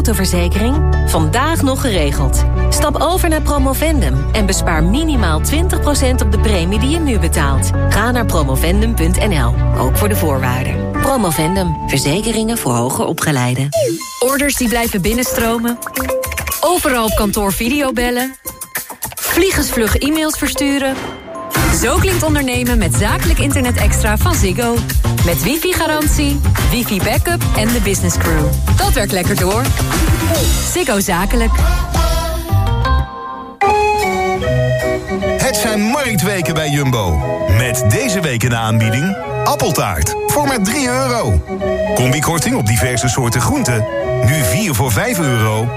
autoverzekering? Vandaag nog geregeld. Stap over naar Promovendum en bespaar minimaal 20% op de premie die je nu betaalt. Ga naar promovendum.nl, ook voor de voorwaarden. Promovendum, verzekeringen voor hoger opgeleiden. Orders die blijven binnenstromen. Overal op kantoor videobellen. Vliegensvlug e-mails versturen. Zo klinkt ondernemen met zakelijk internet extra van Ziggo. Met wifi-garantie, wifi-backup en de business crew. Dat werkt lekker door. Ziggo Zakelijk. Het zijn marktweken bij Jumbo. Met deze week de aanbieding... appeltaart voor maar 3 euro. Combikorting op diverse soorten groenten. Nu 4 voor 5 euro.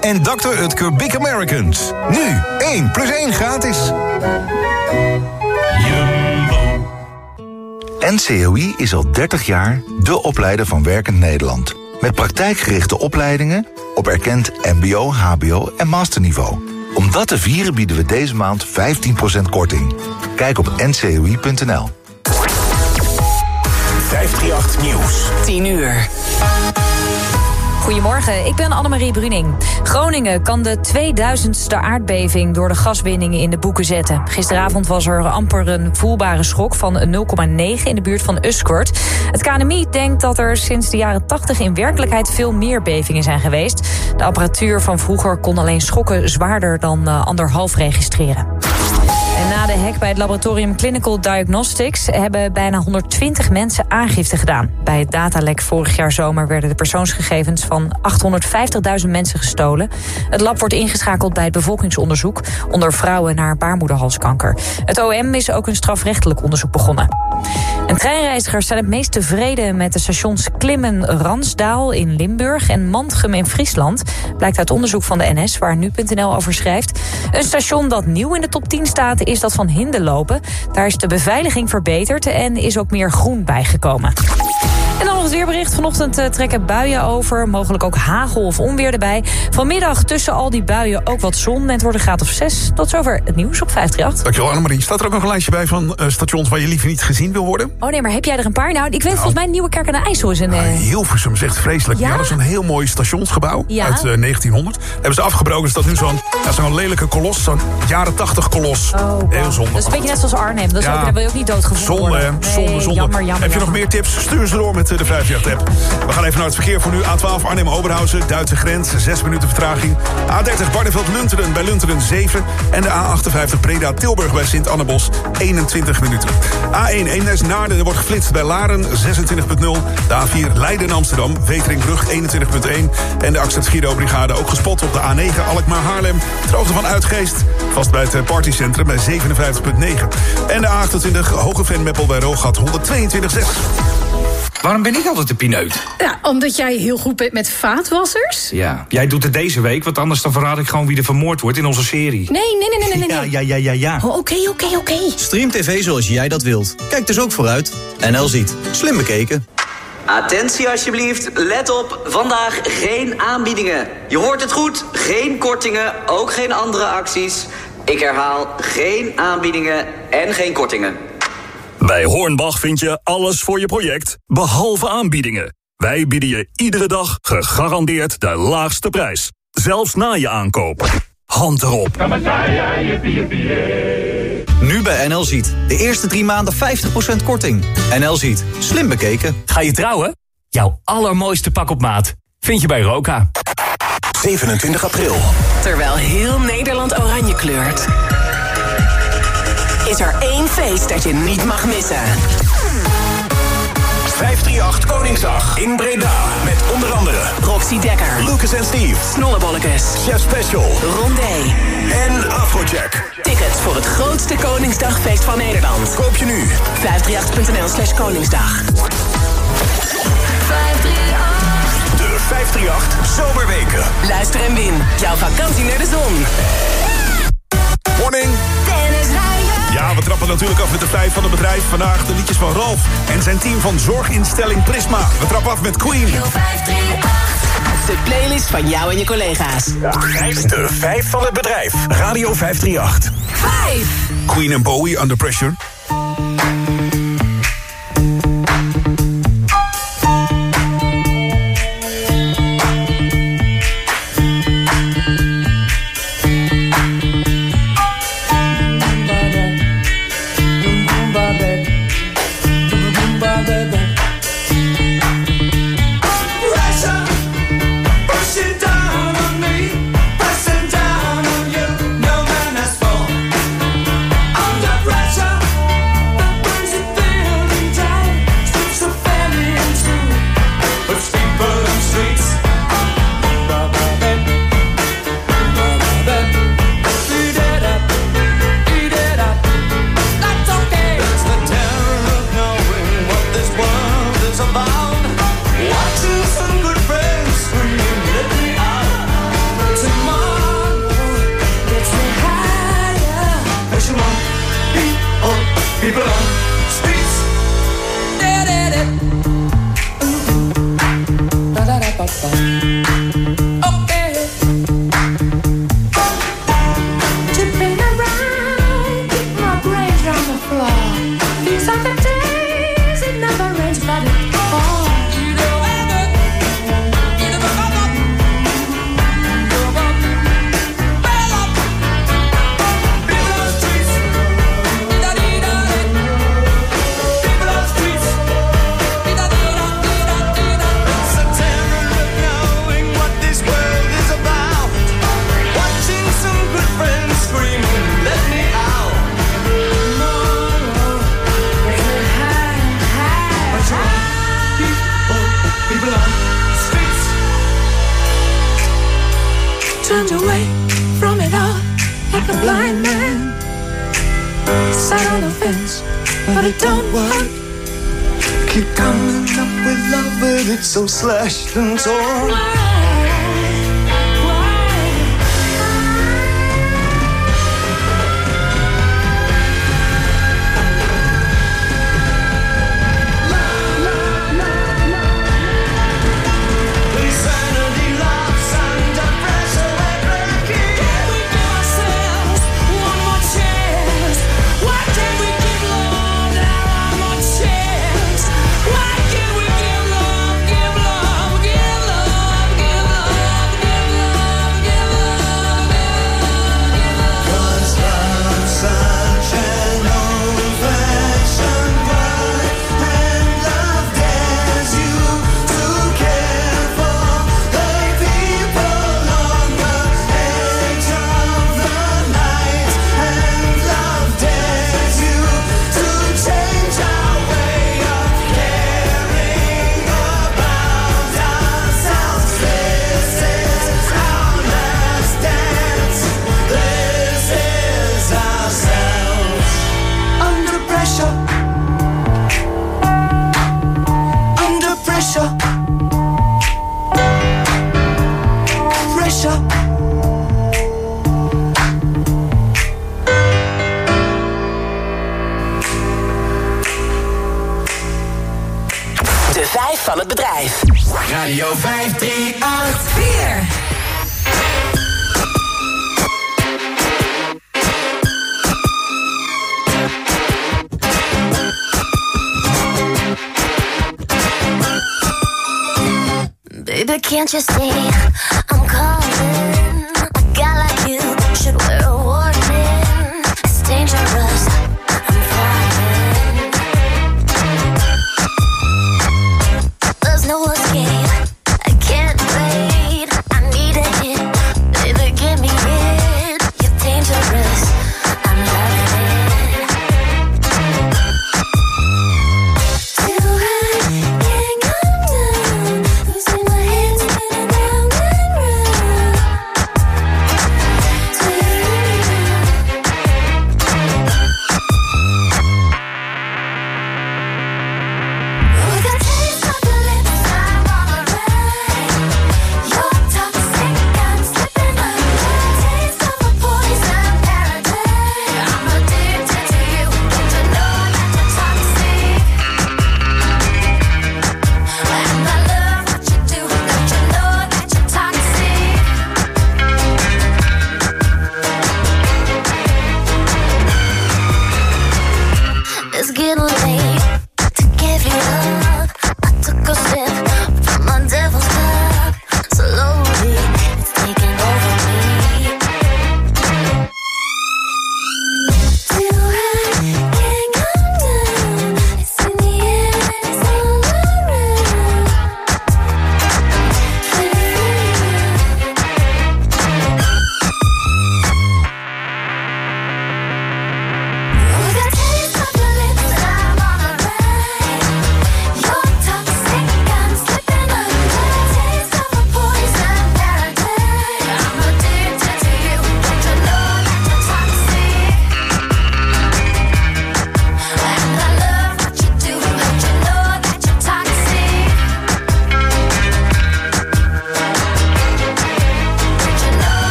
En Dr. Utker Big Americans. Nu 1 plus 1 gratis. NCOI is al 30 jaar de opleider van Werkend Nederland. Met praktijkgerichte opleidingen op erkend mbo, hbo en masterniveau. Om dat te vieren bieden we deze maand 15% korting. Kijk op ncoi.nl. 538 Nieuws. 10 uur. Goedemorgen, ik ben Annemarie Bruning. Groningen kan de 2000ste aardbeving door de gaswinningen in de boeken zetten. Gisteravond was er amper een voelbare schok van 0,9 in de buurt van Uskort. Het KNMI denkt dat er sinds de jaren 80 in werkelijkheid veel meer bevingen zijn geweest. De apparatuur van vroeger kon alleen schokken zwaarder dan uh, anderhalf registreren. Na de hack bij het laboratorium Clinical Diagnostics... hebben bijna 120 mensen aangifte gedaan. Bij het datalek vorig jaar zomer werden de persoonsgegevens... van 850.000 mensen gestolen. Het lab wordt ingeschakeld bij het bevolkingsonderzoek... onder vrouwen naar baarmoederhalskanker. Het OM is ook een strafrechtelijk onderzoek begonnen. En treinreizigers zijn het meest tevreden met de stations Klimmen-Ransdaal in Limburg... en Mantgem in Friesland, blijkt uit onderzoek van de NS... waar nu.nl over schrijft. Een station dat nieuw in de top 10 staat is dat van Hinderlopen. Daar is de beveiliging verbeterd en is ook meer groen bijgekomen. Het weerbericht. Vanochtend uh, trekken buien over. Mogelijk ook hagel of onweer erbij. Vanmiddag tussen al die buien ook wat zon. En het wordt een graad of 6. Tot zover het nieuws op 538. Dankjewel Annemarie. Staat er ook nog een lijstje bij van uh, stations waar je liever niet gezien wil worden? Oh nee, maar heb jij er een paar? Nou, ik weet nou, volgens mij Nieuwe Kerk aan de IJssel is een... Nou, Hilversum zegt vreselijk. Ja? Dat is een heel mooi stationsgebouw ja? uit 1900. hebben ze afgebroken. Er staat nu zo'n ja, zo'n lelijke kolos. Zo'n jaren 80 kolos. Oh, heel zonde. Dat is een beetje net zoals Arnhem. Dat is ook, daar wil je ook niet doodgevonden zonde. Nee, zonde, zonde. Jammer, jammer, heb je nog meer tips? Stuur ze door met de 538 app. We gaan even naar het verkeer voor nu. A12 Arnhem-Oberhausen, Duitse grens, 6 minuten vertraging. A30 Barneveld-Lunteren bij Lunteren 7. En de A58 Breda-Tilburg bij Sint-Annebos 21 minuten. A1 Eemnes-Naarden wordt geflitst bij Laren 26.0. De A4 Leiden-Amsterdam, Veteringbrug 21.1. En de Accent Giro-brigade ook gespot op de A9 Alkmaar-Haarlem. Droogte van Uitgeest, vast bij het partycentrum bij 57.9. En de A28 Hogeveen-Meppel bij Roogat 122.6. Waarom ben ik altijd de pineut? Ja, omdat jij heel goed bent met vaatwassers. Ja, jij doet het deze week, want anders dan verraad ik gewoon wie er vermoord wordt in onze serie. Nee, nee, nee, nee, nee. Ja, ja, ja, ja, ja. Oh, Oké, oké, oké. Stream TV zoals jij dat wilt. Kijk dus ook vooruit. NL ziet. Slim bekeken. Attentie alsjeblieft, let op, vandaag geen aanbiedingen. Je hoort het goed, geen kortingen, ook geen andere acties. Ik herhaal, geen aanbiedingen en geen kortingen. Bij Hornbach vind je alles voor je project, behalve aanbiedingen. Wij bieden je iedere dag gegarandeerd de laagste prijs. Zelfs na je aankoop. Hand erop. Nu bij NL Ziet. De eerste drie maanden 50% korting. NL Ziet. Slim bekeken. Ga je trouwen? Jouw allermooiste pak op maat vind je bij Roka. 27 april. Terwijl heel Nederland oranje kleurt is er één feest dat je niet mag missen. 538 Koningsdag in Breda. Met onder andere Roxy Dekker, Lucas en Steve, Snollebollekes, Chef Special, Rondé en Afrojack. Tickets voor het grootste Koningsdagfeest van Nederland. Koop je nu. 538.nl slash Koningsdag. 538. De 538 Zomerweken. Luister en win. Jouw vakantie naar de zon. Morning. Ja, we trappen natuurlijk af met de vijf van het bedrijf. Vandaag de liedjes van Ralf en zijn team van zorginstelling Prisma. We trappen af met Queen. De playlist van jou en je collega's. De vijf van het bedrijf. Radio 538. 5. Queen en Bowie, Under Pressure.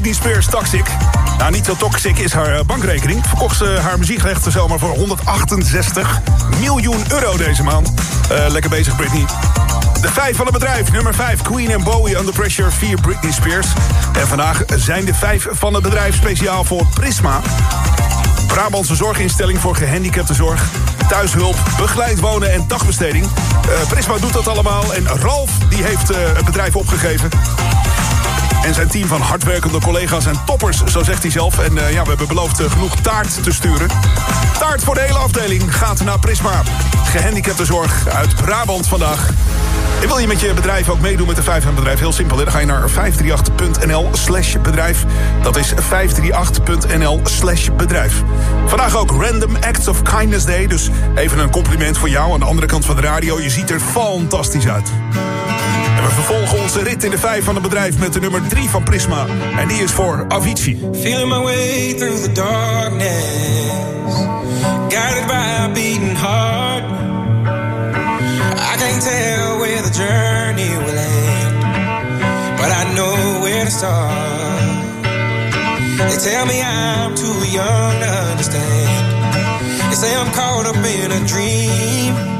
Britney Spears Toxic. Nou, niet zo toxic is haar eh, bankrekening. Verkocht ze haar muziekrechten zomaar voor 168 miljoen euro deze maand. Eh, lekker bezig, Britney. De vijf van het bedrijf. Nummer 5, Queen en Bowie Under Pressure. 4, Britney Spears. En vandaag zijn de vijf van het bedrijf speciaal voor Prisma. Brabantse zorginstelling voor gehandicaptenzorg. Thuishulp, begeleid wonen en dagbesteding. Eh, Prisma doet dat allemaal. En Ralf die heeft het bedrijf opgegeven. En zijn team van hardwerkende collega's en toppers, zo zegt hij zelf. En eh, ja, we hebben beloofd eh, genoeg taart te sturen. Taart voor de hele afdeling gaat naar Prisma. Gehandicaptenzorg uit Brabant vandaag. En wil je met je bedrijf ook meedoen met de 5 van bedrijf? Heel simpel, hè? dan ga je naar 538.nl slash bedrijf. Dat is 538.nl slash bedrijf. Vandaag ook Random Acts of Kindness Day. Dus even een compliment voor jou aan de andere kant van de radio. Je ziet er fantastisch uit. Vervolgen onze rit in de 5 van het bedrijf met de nummer 3 van Prisma. En die is voor Avicii. Feeling my way through the darkness, guided by a beating heart. I can't tell where the journey will end, but I know where to start. They tell me I'm too young to understand. They say I'm caught up in a dream.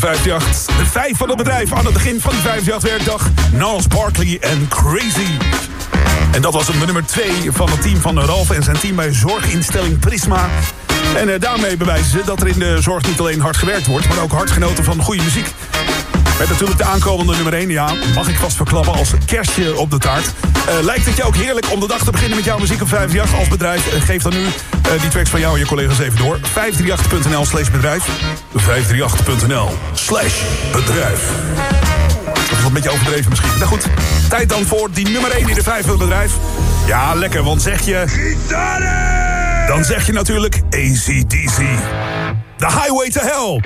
van 538. De vijf van het bedrijf aan het begin van die 538-werkdag. Niles Barkley en Crazy. En dat was nummer 2 van het team van Ralf en zijn team bij zorginstelling Prisma. En eh, daarmee bewijzen ze dat er in de zorg niet alleen hard gewerkt wordt... maar ook hard genoten van goede muziek. Met natuurlijk de aankomende nummer 1, ja, mag ik vast verklappen als kerstje op de taart. Eh, lijkt het je ook heerlijk om de dag te beginnen met jouw muziek op 538 als bedrijf? Eh, geef dan nu eh, die tracks van jou en je collega's even door. 538.nl slash bedrijf. 538.nl slash bedrijf. Dat is wat een beetje overdreven misschien. Nou goed, tijd dan voor die nummer 1 in de 5 van het bedrijf. Ja, lekker, want zeg je... Dan zeg je natuurlijk ACDC. The Highway to Hell.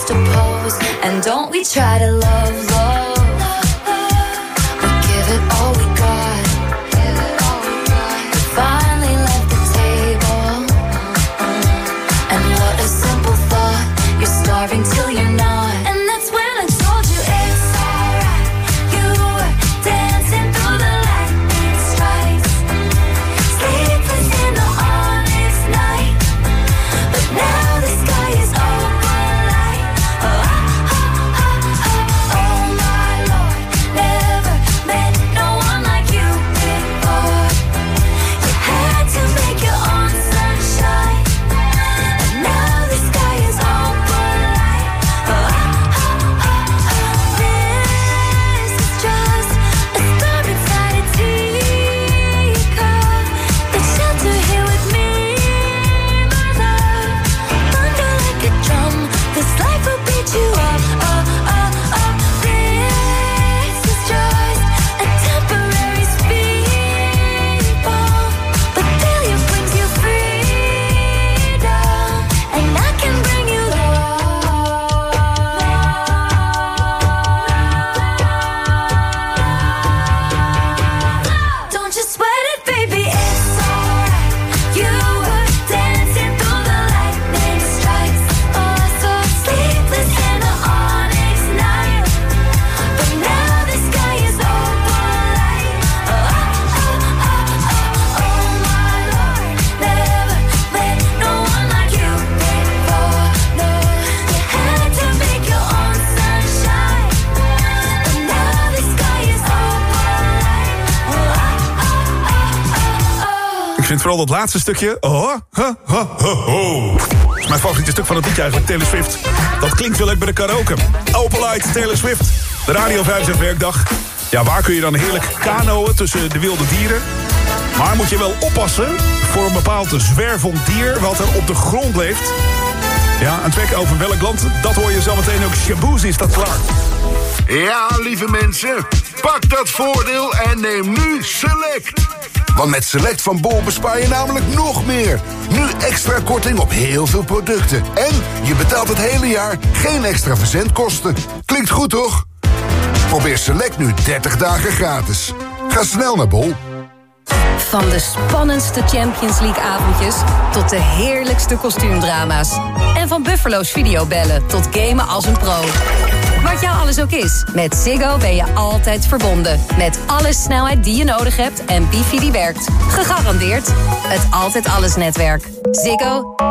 Just a pose. And don't we try to love, love? Vind vooral dat laatste stukje. Oh, ho. Dat is mijn favoriete stuk van het liedje eigenlijk, Taylor Swift. Dat klinkt wel leuk bij de karaoke. Open Light, Taylor Swift. De Radio 5 werkdag. Ja, waar kun je dan heerlijk kanoën tussen de wilde dieren? Maar moet je wel oppassen voor een bepaald zwervend dier... wat er op de grond leeft. Ja, een track over welk land, dat hoor je zo meteen ook. Shaboos is dat klaar. Ja, lieve mensen, pak dat voordeel en neem nu Select. Want met Select van Bol bespaar je namelijk nog meer. Nu extra korting op heel veel producten. En je betaalt het hele jaar geen extra verzendkosten. Klinkt goed, toch? Probeer Select nu 30 dagen gratis. Ga snel naar Bol. Van de spannendste Champions League avondjes tot de heerlijkste kostuumdrama's. En van Buffalo's videobellen tot gamen als een pro. Wat jou alles ook is, met Ziggo ben je altijd verbonden. Met alle snelheid die je nodig hebt en wifi die werkt. Gegarandeerd het Altijd Alles netwerk. Ziggo.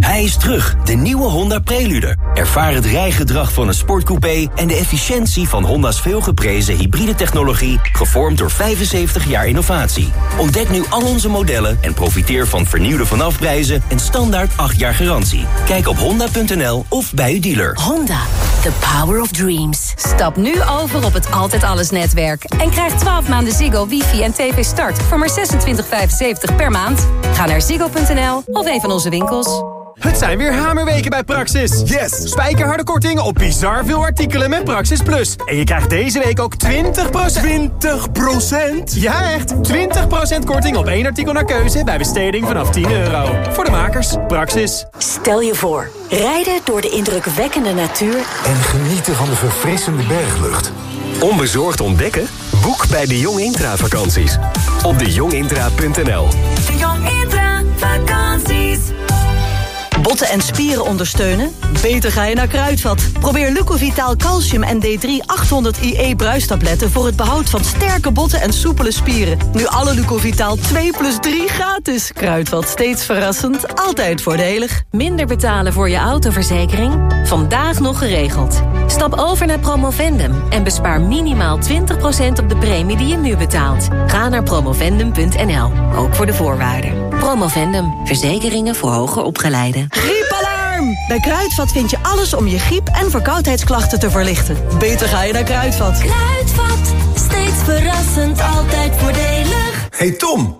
Hij is terug, de nieuwe Honda Prelude. Ervaar het rijgedrag van een sportcoupé en de efficiëntie van Honda's veelgeprezen hybride technologie, gevormd door 75 jaar innovatie. Ontdek nu al onze modellen en profiteer van vernieuwde vanafprijzen en standaard 8 jaar garantie. Kijk op honda.nl of bij uw dealer. Honda, the power of dreams. Stap nu over op het Altijd Alles netwerk. En krijg 12 maanden Ziggo, wifi en tv start voor maar 26,75 per maand. Ga naar ziggo.nl of een van onze winkels. Het zijn weer hamerweken bij Praxis. Yes! Spijkerharde korting op bizar veel artikelen met Praxis Plus. En je krijgt deze week ook 20%... 20%? Ja, echt! 20% korting op één artikel naar keuze bij besteding vanaf 10 euro. Voor de makers, Praxis. Stel je voor, rijden door de indrukwekkende natuur... En genieten van de verfrissende berglucht. Onbezorgd ontdekken? Boek bij de Jong Intra vakanties. Op dejongintra.nl De Jong Intra vakanties. Botten en spieren ondersteunen? Beter ga je naar Kruidvat. Probeer Lucovitaal Calcium en D3 800 IE bruistabletten... voor het behoud van sterke botten en soepele spieren. Nu alle Lucovitaal 2 plus 3 gratis. Kruidvat, steeds verrassend, altijd voordelig. Minder betalen voor je autoverzekering? Vandaag nog geregeld. Stap over naar Promovendum en bespaar minimaal 20% op de premie die je nu betaalt. Ga naar promovendum.nl, ook voor de voorwaarden. Promovendum, verzekeringen voor hoger opgeleiden. Griepalarm! Bij Kruidvat vind je alles om je griep- en verkoudheidsklachten te verlichten. Beter ga je naar Kruidvat. Kruidvat, steeds verrassend, altijd voordelig. Hey Tom,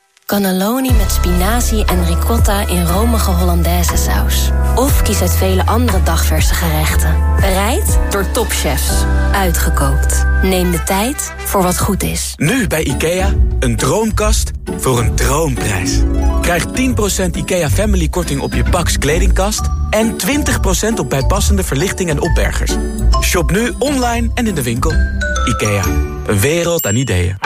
cannelloni met spinazie en ricotta in romige Hollandaise saus. Of kies uit vele andere dagverse gerechten. Bereid door topchefs. Uitgekookt. Neem de tijd voor wat goed is. Nu bij IKEA, een droomkast voor een droomprijs. Krijg 10% IKEA Family korting op je Pax kledingkast... en 20% op bijpassende verlichting en opbergers. Shop nu online en in de winkel. IKEA, een wereld aan ideeën.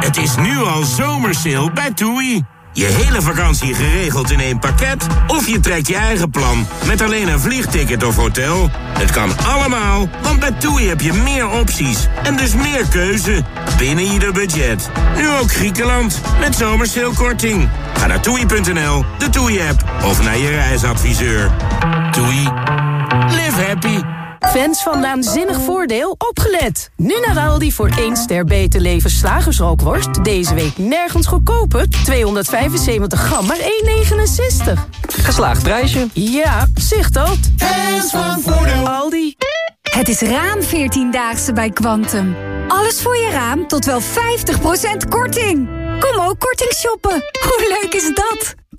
Het is nu al zomersale bij TUI. Je hele vakantie geregeld in één pakket? Of je trekt je eigen plan met alleen een vliegticket of hotel? Het kan allemaal, want bij TUI heb je meer opties en dus meer keuze binnen ieder budget. Nu ook Griekenland met zomersalekorting. Ga naar toei.nl, de TUI-app of naar je reisadviseur. TUI. Live happy. Fans van Naanzinnig Voordeel, opgelet! Nu naar Aldi voor 1 ster beter leven slagersrookworst. Deze week nergens goedkoper. 275 gram, maar 1,69. Geslaagd prijsje. Ja, zicht dat. Fans van Voordeel. Aldi. Het is raam 14-daagse bij Quantum. Alles voor je raam tot wel 50% korting. Kom ook korting shoppen. Hoe leuk is dat?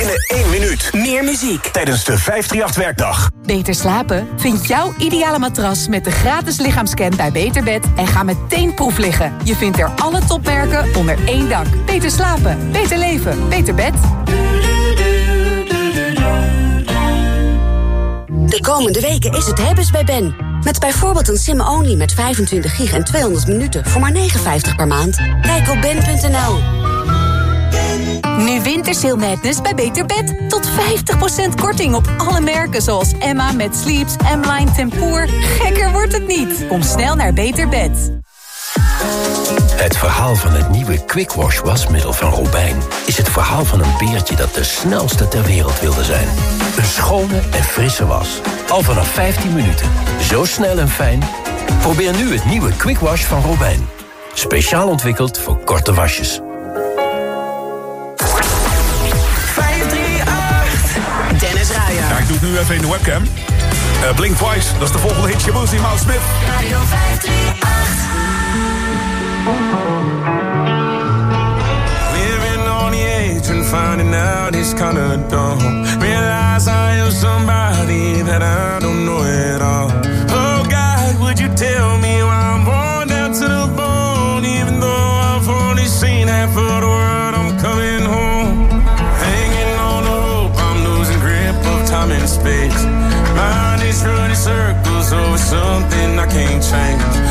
Binnen één minuut. Meer muziek. Tijdens de 538-werkdag. Beter slapen? Vind jouw ideale matras met de gratis lichaamscan bij Beterbed en ga meteen proef liggen. Je vindt er alle topmerken onder één dak. Beter slapen, beter leven, beter bed. De komende weken is het hebben's bij Ben. Met bijvoorbeeld een sim-only met 25 gig en 200 minuten voor maar 59 per maand. Kijk op ben.nl. Nu Wintersale Madness bij Beter Bed. Tot 50% korting op alle merken zoals Emma met Sleeps, M-Line Tempoor. Gekker wordt het niet. Kom snel naar Beter Bed. Het verhaal van het nieuwe Quick Wash wasmiddel van Robijn... is het verhaal van een beertje dat de snelste ter wereld wilde zijn. Een schone en frisse was. Al vanaf 15 minuten. Zo snel en fijn. Probeer nu het nieuwe Quick Wash van Robijn. Speciaal ontwikkeld voor korte wasjes. Ik nu even in de webcam. Eh, Blink Twice, dat is de volgende hit. Shabuzi, Mouse Smith. Radio 538. Living on the edge and finding out it's kinda dumb. Realize I am somebody that I don't know at space. Mind is running circles over something I can't change.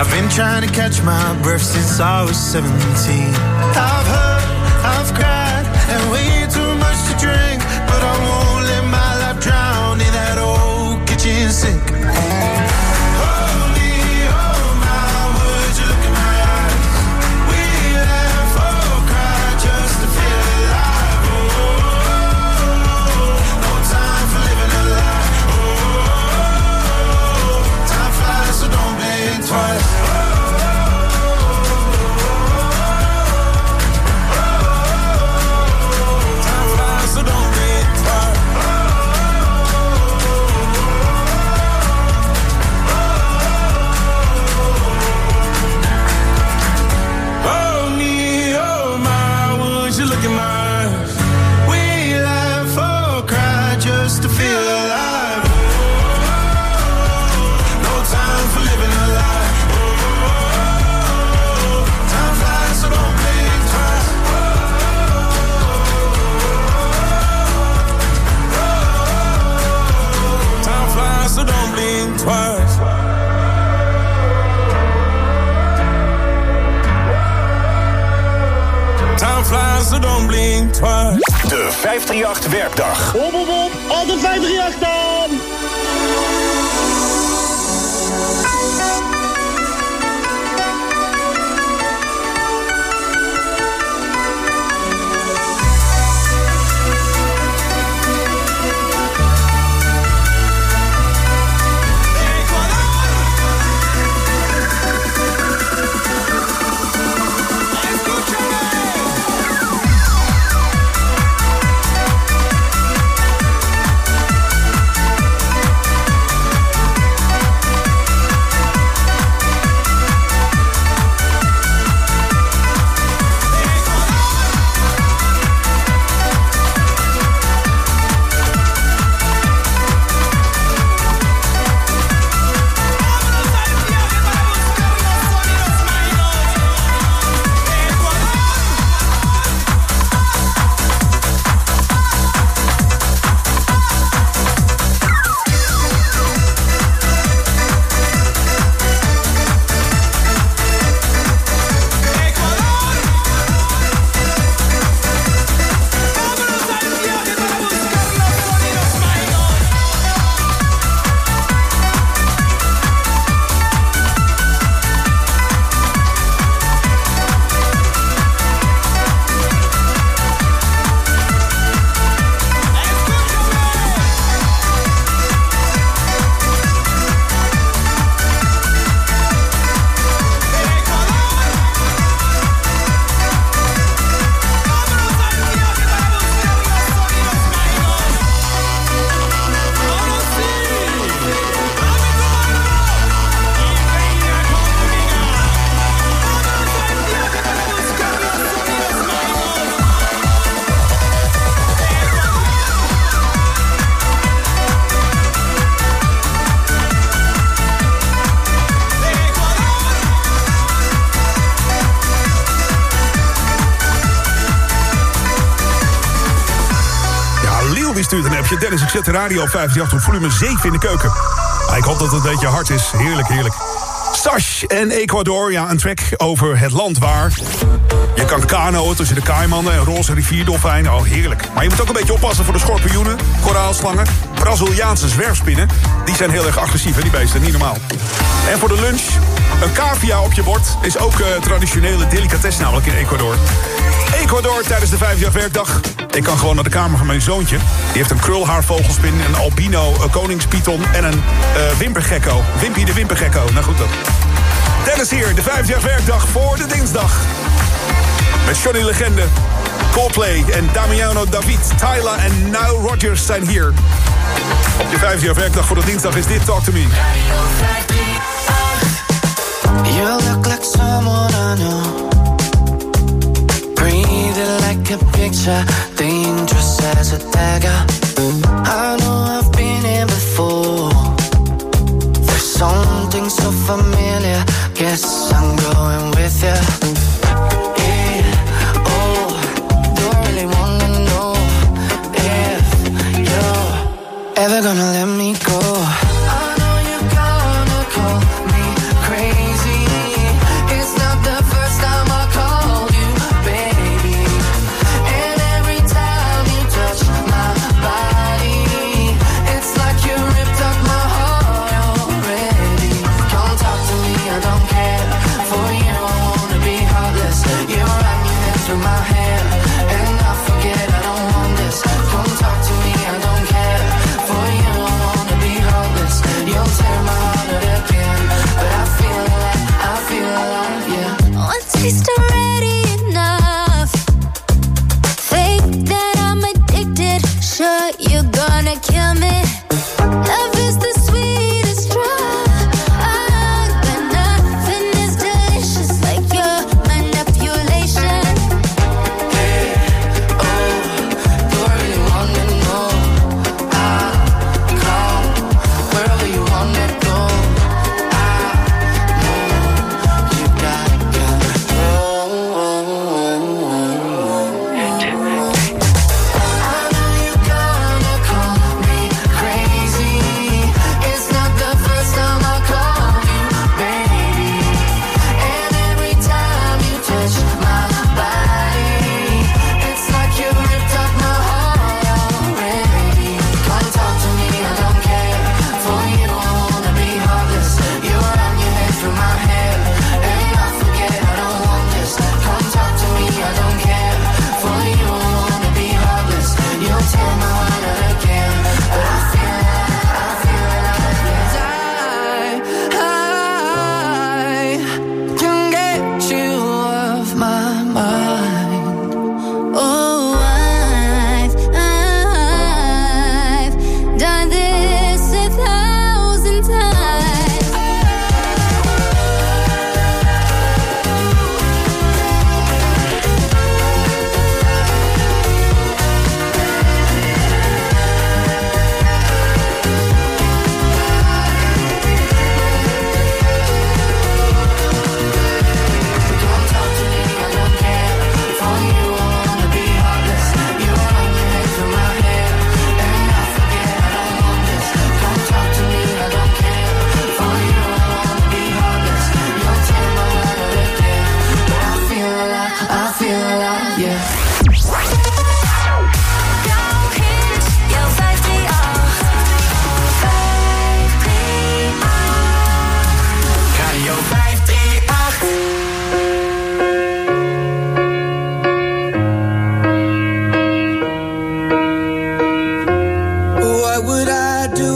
I've been trying to catch my breath since I was 17. I've zet de radio op 58 op volume 7 in de keuken. Ah, ik hoop dat het een beetje hard is. Heerlijk, heerlijk. Sash en Ecuador, ja, een track over het land waar... Je kan kanoën tussen de kaaimannen en roze rivierdolfijnen. Oh, heerlijk. Maar je moet ook een beetje oppassen voor de schorpioenen, koraalslangen... Braziliaanse zwerfspinnen. Die zijn heel erg agressief, hè, die beesten. Niet normaal. En voor de lunch, een cavia op je bord... is ook eh, traditionele delicatesse namelijk in Ecuador. Ecuador tijdens de vijfjaar werkdag. Ik kan gewoon naar de kamer van mijn zoontje. Die heeft een krulhaarvogelspin, een albino een koningspython... en een eh wimpergekko. Wimpy de wimpergekko. Nou goed, dat. Dennis hier, de vijfjaar werkdag voor de dinsdag. Met Johnny Legende, Coldplay en Damiano David, Tyler en Nile Rodgers zijn hier. Op je vijfjaar werkdag voor de dinsdag is dit Talk To Me. You look like someone I know. Like a picture, dangerous as a dagger. I know I've been here before. There's something so familiar. Guess I'm going with you.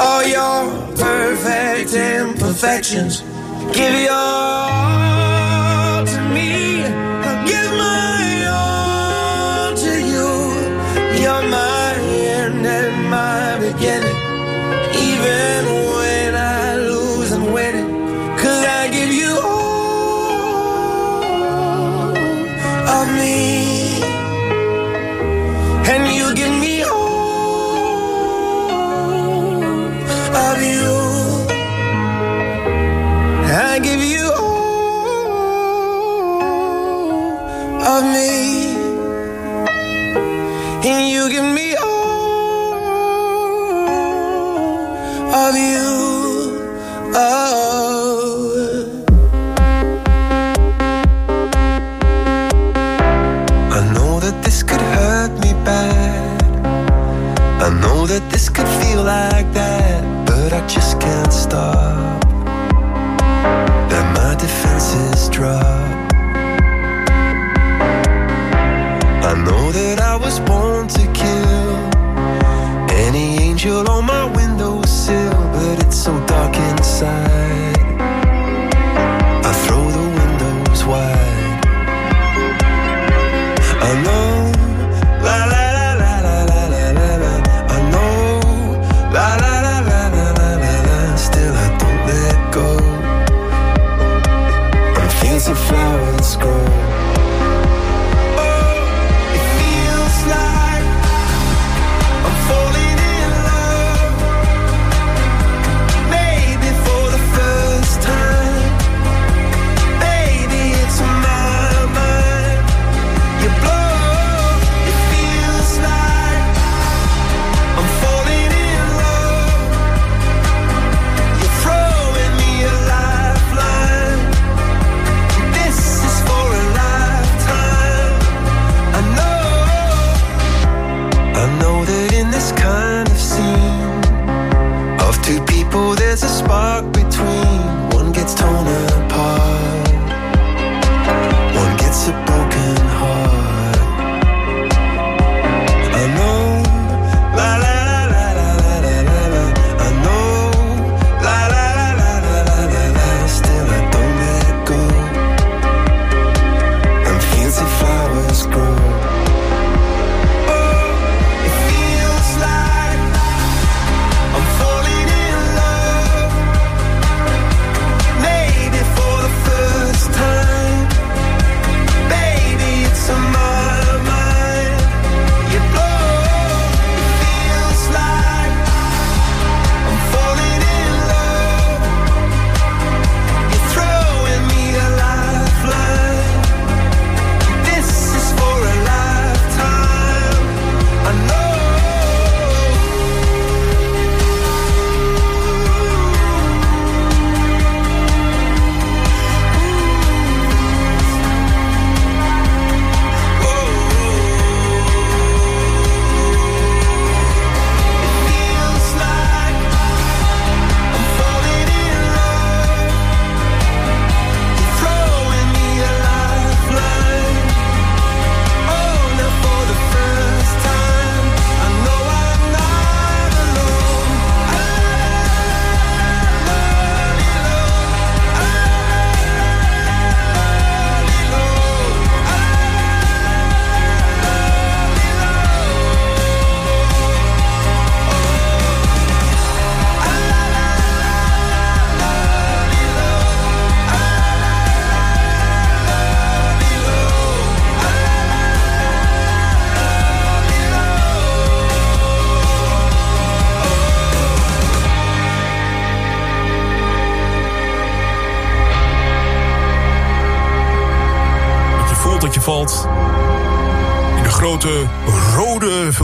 all your perfect imperfections. Give your all.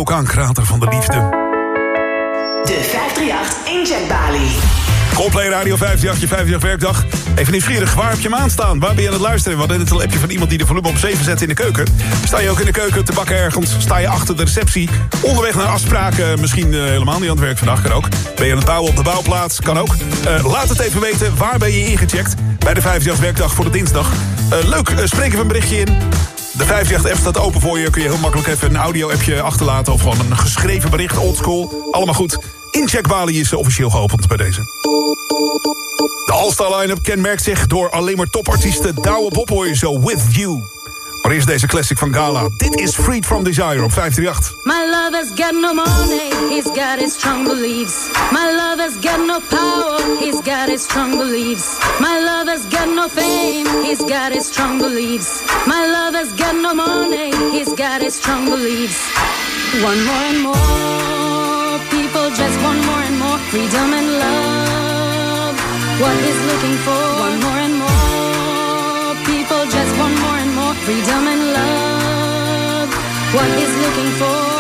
Vulkaankrater van de liefde. De 538 inzetbalie. Coldplay Radio 538, je 58 werkdag. Even nieuwsgierig, waar heb je hem aanstaan? Waar ben je aan het luisteren? Net al een appje van iemand die de volume op 7 zet in de keuken. Sta je ook in de keuken te bakken ergens? Sta je achter de receptie? Onderweg naar afspraken? Misschien eh, helemaal niet aan het werk vandaag, kan ook. Ben je aan het bouwen op de bouwplaats? Kan ook. Eh, laat het even weten, waar ben je ingecheckt? Bij de 58 werkdag voor de dinsdag. Eh, leuk, spreek even een berichtje in. De 58-app staat open voor je. Kun je heel makkelijk even een audio-appje achterlaten... of gewoon een geschreven bericht, oldschool. Allemaal goed. Incheckbalie is officieel geopend bij deze. De All-Star line-up kenmerkt zich door alleen maar topartiesten. Douwe Bob hoor zo With You. Maar eerst deze classic van Gala. Dit is Freed From Desire op 538. My love has got no money, he's got his strong beliefs. My love has got no power, he's got his strong beliefs. My love has got no fame, he's got his strong beliefs. My love has got no money, he's got his strong beliefs. One more and more, people just want more and more freedom and love. What he's looking for, one more freedom and love. What he's looking for,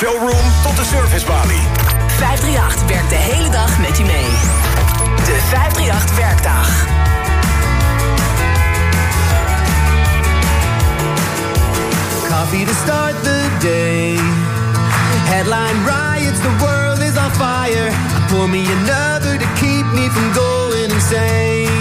showroom tot de servicebalie. 538 werkt de hele dag met je mee. De 538 werkdag. Coffee to start the day. Headline riots, the world is on fire. Pour me another to keep me from going insane.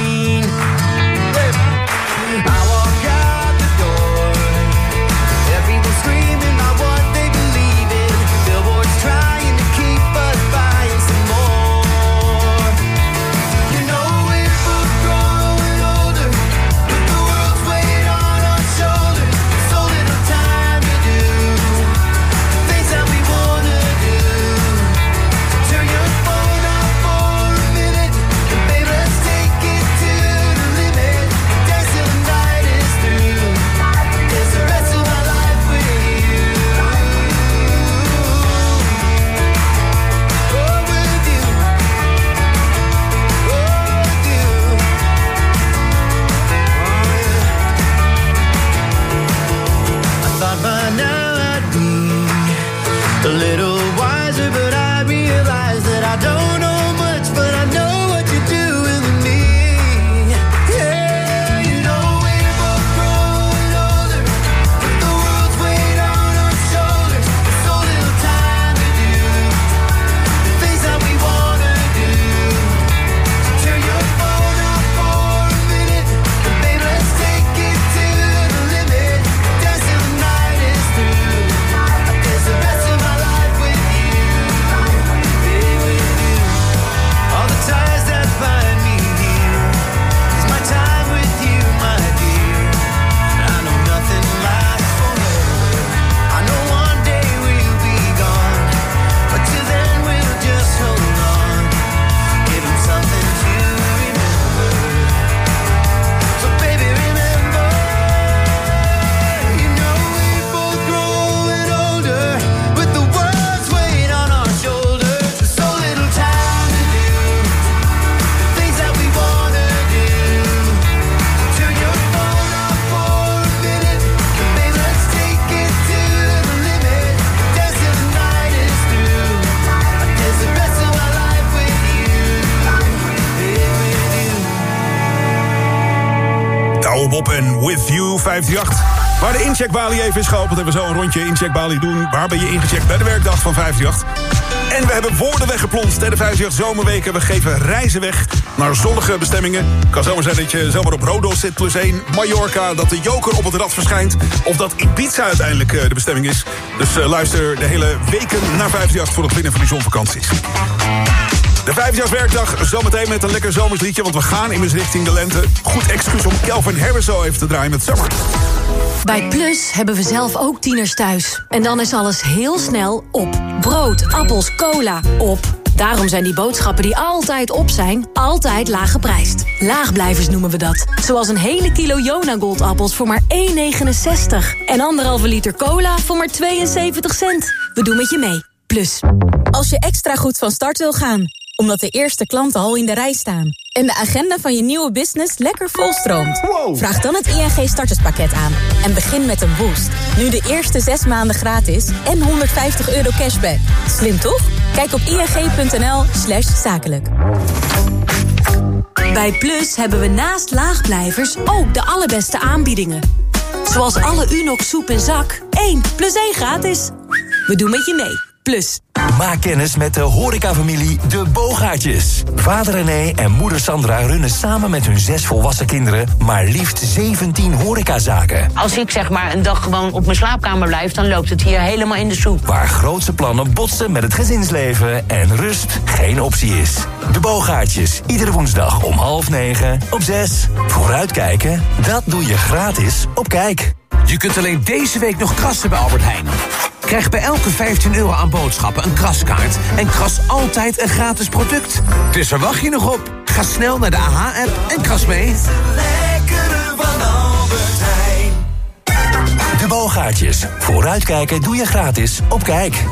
538. Waar de incheckbalie even is geopend, hebben we zo een rondje incheckbalie doen. Waar ben je ingecheckt bij de werkdag van 538? En we hebben woorden weggeplonst in de 58 zomerweken. We geven reizen weg naar zonnige bestemmingen. kan zomaar zijn dat je zomaar op Rodos zit plus 1. Mallorca, dat de joker op het rad verschijnt. Of dat Ibiza uiteindelijk eh, de bestemming is. Dus eh, luister de hele weken naar 58 voor het winnen van die zonvakanties. De 58 werkdag zometeen met een lekker zomersliedje. Want we gaan immers richting de lente. Goed excuus om Kelvin Harris zo even te draaien met Summer. Bij Plus hebben we zelf ook tieners thuis. En dan is alles heel snel op. Brood, appels, cola, op. Daarom zijn die boodschappen die altijd op zijn, altijd laag geprijsd. Laagblijvers noemen we dat. Zoals een hele kilo Jona Goldappels voor maar 1,69. En anderhalve liter cola voor maar 72 cent. We doen met je mee. Plus. Als je extra goed van start wil gaan, omdat de eerste klanten al in de rij staan... en de agenda van je nieuwe business lekker volstroomt... vraag dan het ING starterspakket aan en begin met een boost. Nu de eerste zes maanden gratis en 150 euro cashback. Slim toch? Kijk op ing.nl slash zakelijk. Bij Plus hebben we naast laagblijvers ook de allerbeste aanbiedingen. Zoals alle Unox soep en zak, 1 plus 1 gratis. We doen met je mee. Plus. Maak kennis met de horecafamilie De Boogaartjes. Vader René en moeder Sandra runnen samen met hun zes volwassen kinderen... maar liefst 17 horecazaken. Als ik zeg maar een dag gewoon op mijn slaapkamer blijf... dan loopt het hier helemaal in de soep. Waar grootse plannen botsen met het gezinsleven... en rust geen optie is. De Boogaartjes, iedere woensdag om half negen op zes. Vooruitkijken, dat doe je gratis op Kijk. Je kunt alleen deze week nog krassen bij Albert Heijn. Krijg bij elke 15 euro aan boodschappen een kraskaart... en kras altijd een gratis product. Dus waar wacht je nog op? Ga snel naar de AH-app en kras mee. De Boogaartjes, vooruitkijken doe je gratis op Kijk.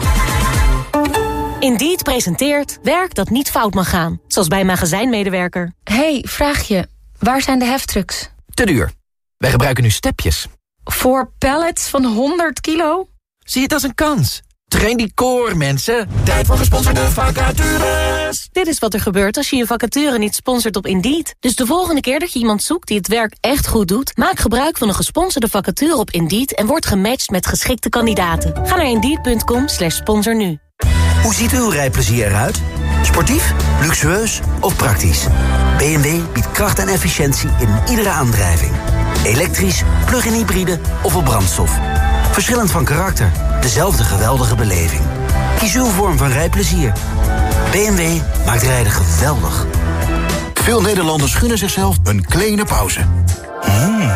Indeed presenteert werk dat niet fout mag gaan. Zoals bij een magazijnmedewerker. hey, vraagje. Waar zijn de heftrucks? Te duur. Wij gebruiken nu stepjes. Voor pallets van 100 kilo? Zie het als een kans. Train die core, mensen. Tijd voor gesponsorde vacatures. Dit is wat er gebeurt als je je vacature niet sponsort op Indeed. Dus de volgende keer dat je iemand zoekt die het werk echt goed doet... maak gebruik van een gesponsorde vacature op Indeed... en word gematcht met geschikte kandidaten. Ga naar Indeed.com slash sponsor nu. Hoe ziet uw rijplezier eruit? Sportief, luxueus of praktisch? BMW biedt kracht en efficiëntie in iedere aandrijving. Elektrisch, plug-in hybride of op brandstof. Verschillend van karakter, dezelfde geweldige beleving. Kies uw vorm van rijplezier. BMW maakt rijden geweldig. Veel Nederlanders gunnen zichzelf een kleine pauze. Hmm.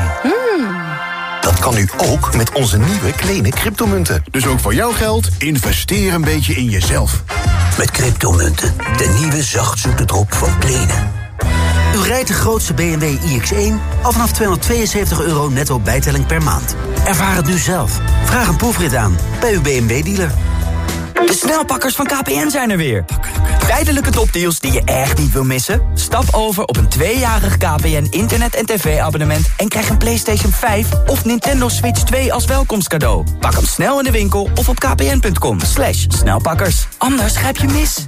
Dat kan nu ook met onze nieuwe kleine cryptomunten. Dus ook voor jouw geld, investeer een beetje in jezelf. Met cryptomunten, de nieuwe zachtzoete drop van Plenen. U rijdt de grootste BMW iX1 al vanaf 272 euro netto bijtelling per maand. Ervaar het nu zelf. Vraag een proefrit aan bij uw BMW-dealer. De snelpakkers van KPN zijn er weer. Tijdelijke topdeals die je echt niet wil missen? Stap over op een tweejarig KPN internet- en tv-abonnement... en krijg een PlayStation 5 of Nintendo Switch 2 als welkomstcadeau. Pak hem snel in de winkel of op kpn.com. Slash snelpakkers. Anders grijp je mis.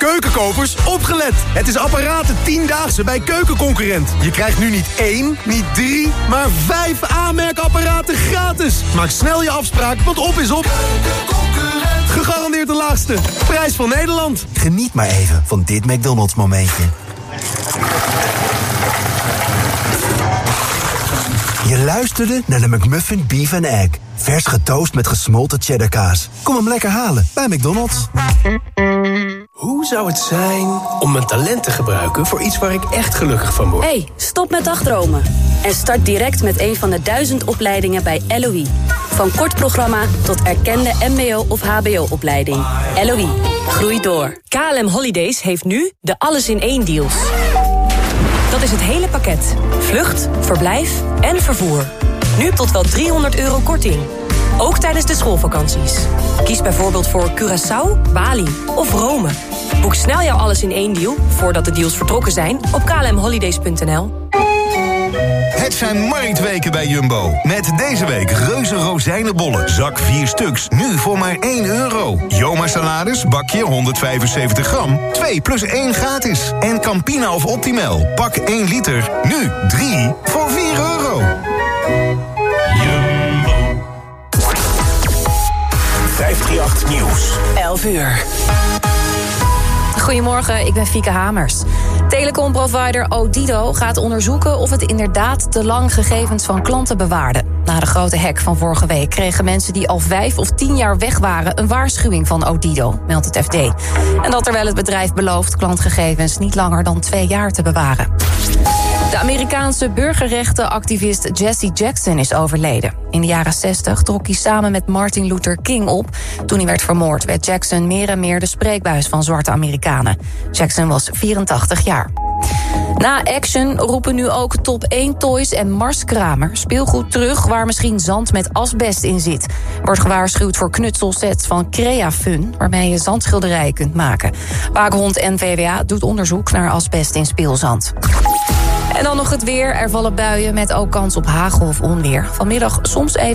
Keukenkopers, opgelet! Het is apparaten 10-daagse bij Keukenconcurrent. Je krijgt nu niet één, niet drie, maar vijf aanmerkapparaten gratis. Maak snel je afspraak, want op is op. Gegarandeerd de laagste. Prijs van Nederland. Geniet maar even van dit McDonald's momentje. Je luisterde naar de McMuffin Beef and Egg. Vers getoast met gesmolten cheddarkaas. Kom hem lekker halen bij McDonald's. Hoe zou het zijn om mijn talent te gebruiken voor iets waar ik echt gelukkig van word? Hey, stop met dagdromen. En start direct met een van de duizend opleidingen bij LOE. Van kort programma tot erkende mbo- of hbo-opleiding. LOE, groei door. KLM Holidays heeft nu de alles in één deals. Dat is het hele pakket. Vlucht, verblijf en vervoer. Nu tot wel 300 euro korting. Ook tijdens de schoolvakanties. Kies bijvoorbeeld voor Curaçao, Bali of Rome. Boek snel jouw alles in één deal, voordat de deals vertrokken zijn, op klmholidays.nl. Het zijn marktweken bij Jumbo. Met deze week reuze rozijnenbollen. Zak 4 stuks. Nu voor maar 1 euro. Joma salaris, bakje 175 gram. 2 plus 1 gratis. En Campina of Optimal. Pak 1 liter. Nu 3 voor 4 euro. 538 Nieuws. 11 uur. Goedemorgen, ik ben Fieke Hamers. Telecomprovider Odido gaat onderzoeken of het inderdaad te lang gegevens van klanten bewaarde. Na de grote hack van vorige week kregen mensen die al vijf of tien jaar weg waren een waarschuwing van Odido, meldt het FD. En dat terwijl het bedrijf belooft klantgegevens niet langer dan twee jaar te bewaren. De Amerikaanse burgerrechtenactivist Jesse Jackson is overleden. In de jaren 60 trok hij samen met Martin Luther King op. Toen hij werd vermoord werd Jackson meer en meer de spreekbuis van zwarte Amerikanen. Jackson was 84 jaar. Na Action roepen nu ook Top 1 Toys en Marskramer speelgoed terug... waar misschien zand met asbest in zit. Wordt gewaarschuwd voor knutselsets van Creafun... waarmee je zandschilderijen kunt maken. Waakhond en VWA doet onderzoek naar asbest in speelzand. En dan nog het weer. Er vallen buien met ook kans op hagel of onweer. Vanmiddag soms even